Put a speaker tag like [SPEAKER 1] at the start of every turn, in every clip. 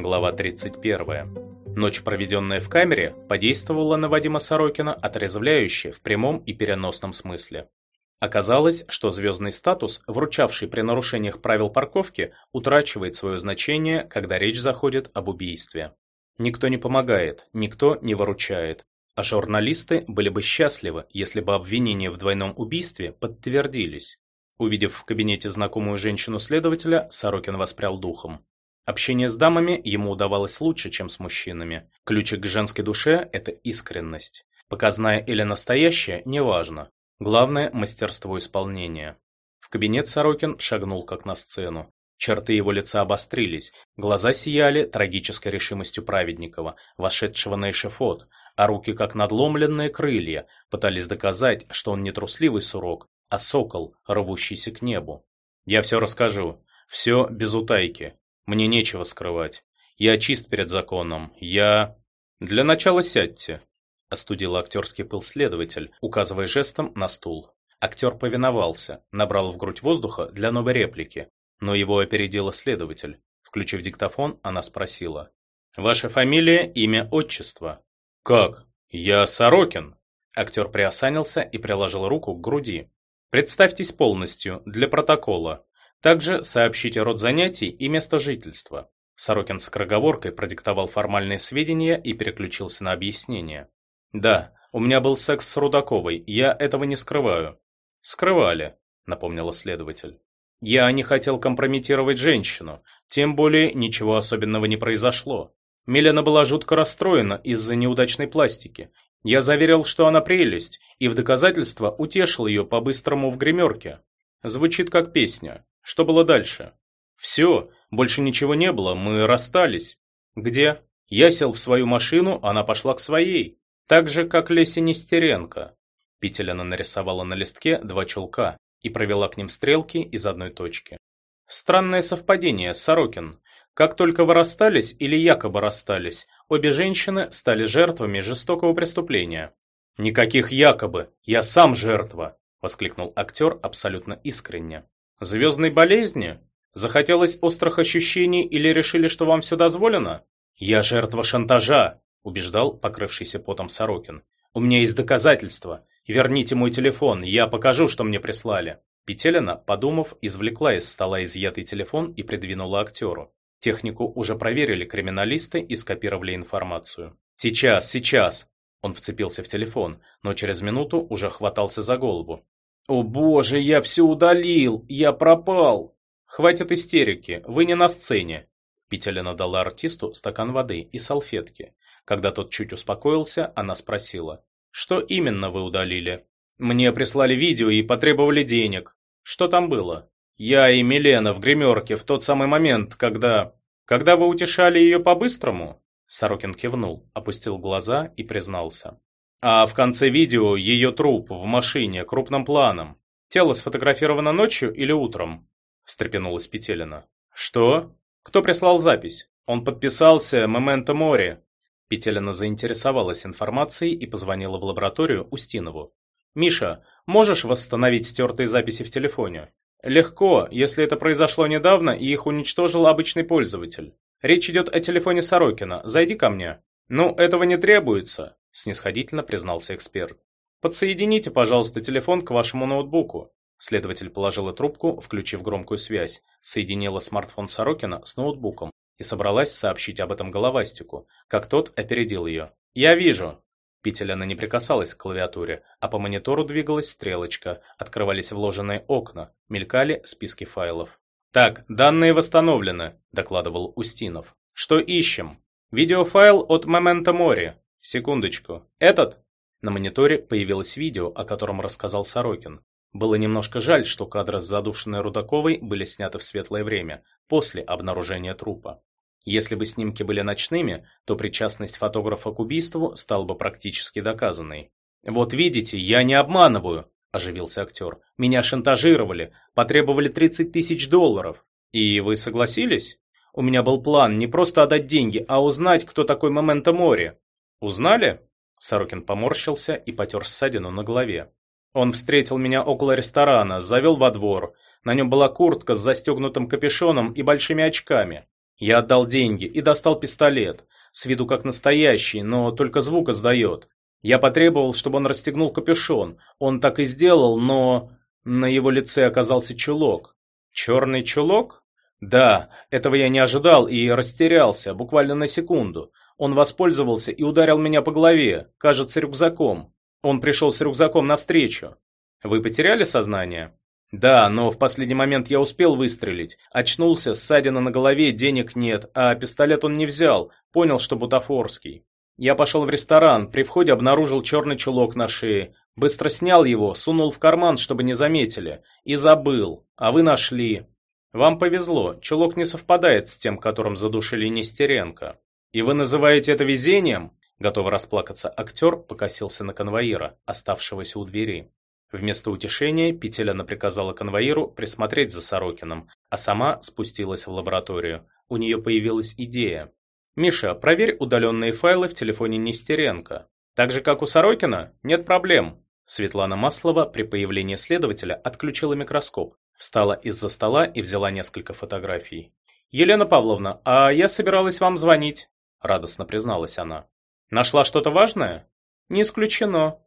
[SPEAKER 1] Глава 31. Ночь, проведенная в камере, подействовала на Вадима Сорокина отрезвляюще в прямом и переносном смысле. Оказалось, что звездный статус, вручавший при нарушениях правил парковки, утрачивает свое значение, когда речь заходит об убийстве. Никто не помогает, никто не выручает. А журналисты были бы счастливы, если бы обвинения в двойном убийстве подтвердились. Увидев в кабинете знакомую женщину-следователя, Сорокин воспрял духом. Общение с дамами ему удавалось лучше, чем с мужчинами. Ключик к женской душе – это искренность. Показная или настоящая – неважно. Главное – мастерство исполнения. В кабинет Сорокин шагнул как на сцену. Черты его лица обострились, глаза сияли трагической решимостью Праведникова, вошедшего на эшефот, а руки, как надломленные крылья, пытались доказать, что он не трусливый сурок, а сокол, рвущийся к небу. «Я все расскажу. Все без утайки. Мне нечего скрывать. Я чист перед законом. Я... Для начала сядьте. Остудил актерский пыл следователь, указывая жестом на стул. Актер повиновался, набрал в грудь воздуха для новой реплики, но его опередила следователь. Включив диктофон, она спросила. «Ваша фамилия, имя, отчество?» «Как? Я Сорокин?» Актер приосанился и приложил руку к груди. «Представьтесь полностью, для протокола. Также сообщите род занятий и место жительства. Сорокин с скороговоркой продиктовал формальные сведения и переключился на объяснение. «Да, у меня был секс с Рудаковой, я этого не скрываю». «Скрывали», — напомнила следователь. «Я не хотел компрометировать женщину, тем более ничего особенного не произошло. Милена была жутко расстроена из-за неудачной пластики. Я заверил, что она прелесть, и в доказательство утешил ее по-быстрому в гримерке. Звучит как песня. Что было дальше? Все, больше ничего не было, мы расстались. Где? Я сел в свою машину, она пошла к своей. Так же, как Леся Нестеренко. Петелина нарисовала на листке два чулка и провела к ним стрелки из одной точки. Странное совпадение, Сорокин. Как только вы расстались или якобы расстались, обе женщины стали жертвами жестокого преступления. Никаких якобы, я сам жертва, воскликнул актер абсолютно искренне. Звездной болезни? Захотелось острых ощущений или решили, что вам все дозволено? Я жертва шантажа, убеждал покрывшийся потом Сорокин. У меня есть доказательства. Верните мой телефон, я покажу, что мне прислали. Петелина, подумав, извлекла из стола изъятый телефон и придвинула актеру. Технику уже проверили криминалисты и скопировали информацию. «Сейчас, сейчас!» Он вцепился в телефон, но через минуту уже хватался за голову. «О боже, я все удалил! Я пропал!» «Хватит истерики, вы не на сцене!» Петелина дала артисту стакан воды и салфетки. Когда тот чуть успокоился, она спросила. «Что именно вы удалили?» «Мне прислали видео и потребовали денег. Что там было?» «Я и Милена в гримерке в тот самый момент, когда...» «Когда вы утешали ее по-быстрому?» Сорокин кивнул, опустил глаза и признался. А в конце видео ее труп в машине крупным планом. Тело сфотографировано ночью или утром? встрепенулась Петелина. Что? Кто прислал запись? Он подписался «Мементо море». Петелина заинтересовалась информацией и позвонила в лабораторию Устинову. «Миша, можешь восстановить стертые записи в телефоне?» «Легко, если это произошло недавно и их уничтожил обычный пользователь. Речь идет о телефоне Сорокина. Зайди ко мне». «Ну, этого не требуется снисходительно признался эксперт. Подсоедините, пожалуйста, телефон к вашему ноутбуку. Следователь положила трубку, включив громкую связь, соединила смартфон Сорокина с ноутбуком и собралась сообщить об этом головастику, как тот опередил ее. «Я вижу!» Петелина не прикасалась к клавиатуре, а по монитору двигалась стрелочка, открывались вложенные окна, мелькали списки файлов. «Так, данные восстановлены», – докладывал Устинов. «Что ищем?» «Видеофайл от Memento Mori. Секундочку. Этот? На мониторе появилось видео, о котором рассказал Сорокин. Было немножко жаль, что кадры с задушенной Рудаковой были сняты в светлое время, после обнаружения трупа. Если бы снимки были ночными, то причастность фотографа к убийству стала бы практически доказанной. «Вот видите, я не обманываю», – оживился актер. «Меня шантажировали, потребовали 30 тысяч долларов. И вы согласились? У меня был план не просто отдать деньги, а узнать, кто такой Моменто Мори. «Узнали?» Сорокин поморщился и потер ссадину на голове. «Он встретил меня около ресторана, завел во двор. На нем была куртка с застегнутым капюшоном и большими очками. Я отдал деньги и достал пистолет. С виду как настоящий, но только звук издает. Я потребовал, чтобы он расстегнул капюшон. Он так и сделал, но... На его лице оказался чулок. Черный чулок? Да, этого я не ожидал и растерялся, буквально на секунду. Он воспользовался и ударил меня по голове, кажется, рюкзаком. Он пришел с рюкзаком навстречу. Вы потеряли сознание? Да, но в последний момент я успел выстрелить. Очнулся, ссадина на голове, денег нет, а пистолет он не взял, понял, что бутафорский. Я пошел в ресторан, при входе обнаружил черный чулок на шее. Быстро снял его, сунул в карман, чтобы не заметили. И забыл. А вы нашли. Вам повезло, чулок не совпадает с тем, которым задушили Нестеренко. И вы называете это везением? Готовый расплакаться актер покосился на конвоира, оставшегося у двери. Вместо утешения Петеляна приказала конвоиру присмотреть за Сорокином, а сама спустилась в лабораторию. У нее появилась идея. «Миша, проверь удаленные файлы в телефоне Нестеренко. Так же, как у Сорокина? Нет проблем». Светлана Маслова при появлении следователя отключила микроскоп, встала из-за стола и взяла несколько фотографий. «Елена Павловна, а я собиралась вам звонить», – радостно призналась она. «Нашла что-то важное?» «Не исключено.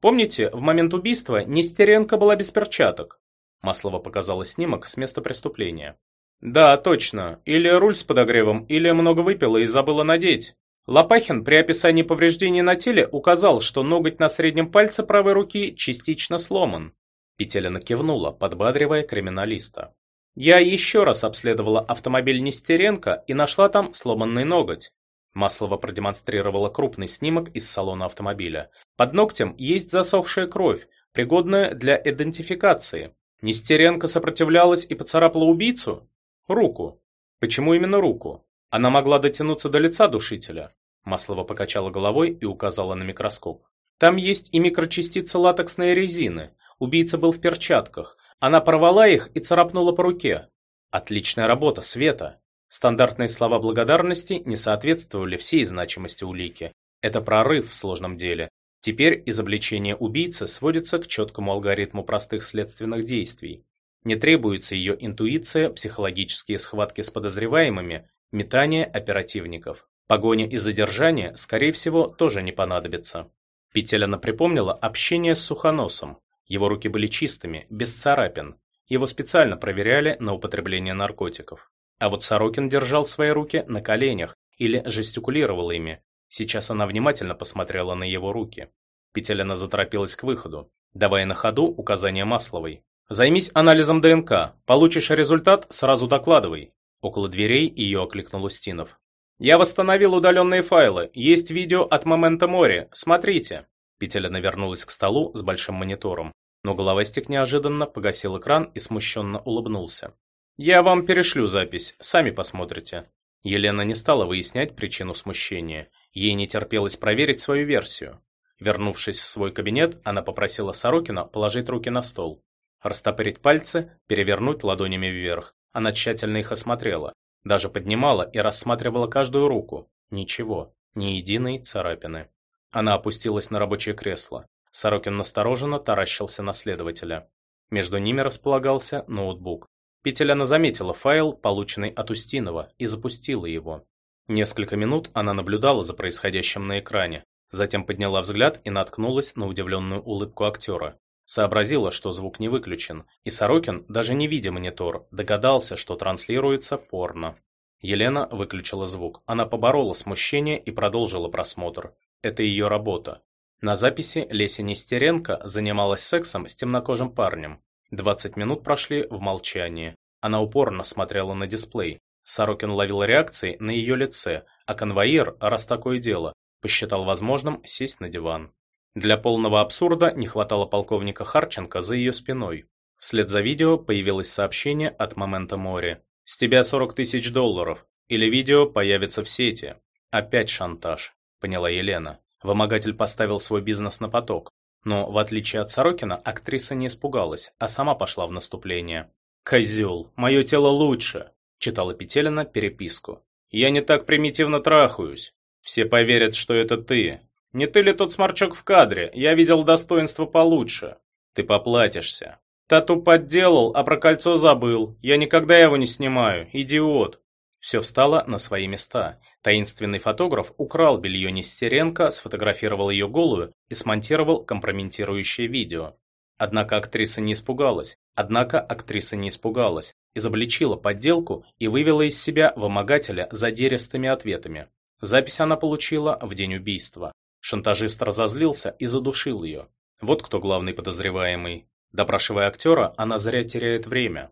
[SPEAKER 1] Помните, в момент убийства Нестеренко была без перчаток?» Маслова показала снимок с места преступления. «Да, точно. Или руль с подогревом, или много выпила и забыла надеть. Лопахин при описании повреждений на теле указал, что ноготь на среднем пальце правой руки частично сломан». Петелина кивнула, подбадривая криминалиста. «Я еще раз обследовала автомобиль Нестеренко и нашла там сломанный ноготь. Маслова продемонстрировала крупный снимок из салона автомобиля. Под ногтем есть засохшая кровь, пригодная для идентификации. Нестеренко сопротивлялась и поцарапала убийцу? Руку. Почему именно руку? Она могла дотянуться до лица душителя. Маслова покачала головой и указала на микроскоп. Там есть и микрочастицы латексной резины. Убийца был в перчатках. Она порвала их и царапнула по руке. Отличная работа, Света. Стандартные слова благодарности не соответствовали всей значимости улики. Это прорыв в сложном деле. Теперь изобличение убийцы сводится к четкому алгоритму простых следственных действий. Не требуется ее интуиция, психологические схватки с подозреваемыми, метание оперативников. Погоня и задержание, скорее всего, тоже не понадобится. Петелина припомнила общение с Сухоносом. Его руки были чистыми, без царапин. Его специально проверяли на употребление наркотиков. А вот Сорокин держал свои руки на коленях или жестикулировал ими. Сейчас она внимательно посмотрела на его руки. Петелина заторопилась к выходу, давая на ходу указания Масловой. «Займись анализом ДНК. Получишь результат, сразу докладывай». Около дверей ее окликнул Устинов. «Я восстановил удаленные файлы. Есть видео от момента моря. Смотрите». Петелина вернулась к столу с большим монитором, но головастик неожиданно погасил экран и смущенно улыбнулся. «Я вам перешлю запись, сами посмотрите». Елена не стала выяснять причину смущения. Ей не терпелось проверить свою версию. Вернувшись в свой кабинет, она попросила Сорокина положить руки на стол. Растопырить пальцы, перевернуть ладонями вверх. Она тщательно их осмотрела. Даже поднимала и рассматривала каждую руку. Ничего, ни единой царапины. Она опустилась на рабочее кресло. Сорокин настороженно таращился на следователя. Между ними располагался ноутбук. Петеляна заметила файл, полученный от Устинова, и запустила его. Несколько минут она наблюдала за происходящим на экране, затем подняла взгляд и наткнулась на удивленную улыбку актера. Сообразила, что звук не выключен, и Сорокин, даже не видя монитор, догадался, что транслируется порно. Елена выключила звук. Она поборола смущение и продолжила просмотр. Это ее работа. На записи Леся Нестеренко занималась сексом с темнокожим парнем. 20 минут прошли в молчании. Она упорно смотрела на дисплей. Сорокин ловил реакции на ее лице, а конвоир, раз такое дело, посчитал возможным сесть на диван. Для полного абсурда не хватало полковника Харченко за ее спиной. Вслед за видео появилось сообщение от Момента Мори. «С тебя 40 тысяч долларов. Или видео появится в сети». Опять шантаж, поняла Елена. Вымогатель поставил свой бизнес на поток. Но, в отличие от Сорокина, актриса не испугалась, а сама пошла в наступление. «Козел, мое тело лучше», – читала Петелина переписку. «Я не так примитивно трахаюсь. Все поверят, что это ты. Не ты ли тот сморчок в кадре? Я видел достоинство получше. Ты поплатишься. Тату подделал, а про кольцо забыл. Я никогда его не снимаю. Идиот. Все встало на свои места. Таинственный фотограф украл белье Нестеренко, сфотографировал ее голую и смонтировал компрометирующее видео. Однако актриса не испугалась. Однако актриса не испугалась, изобличила подделку и вывела из себя вымогателя задиристыми ответами. Запись она получила в день убийства. Шантажист разозлился и задушил ее. Вот кто главный подозреваемый. Допрашивая актера, она зря теряет время.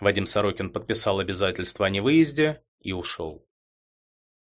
[SPEAKER 1] Вадим Сорокин подписал обязательство о невыезде и ушел.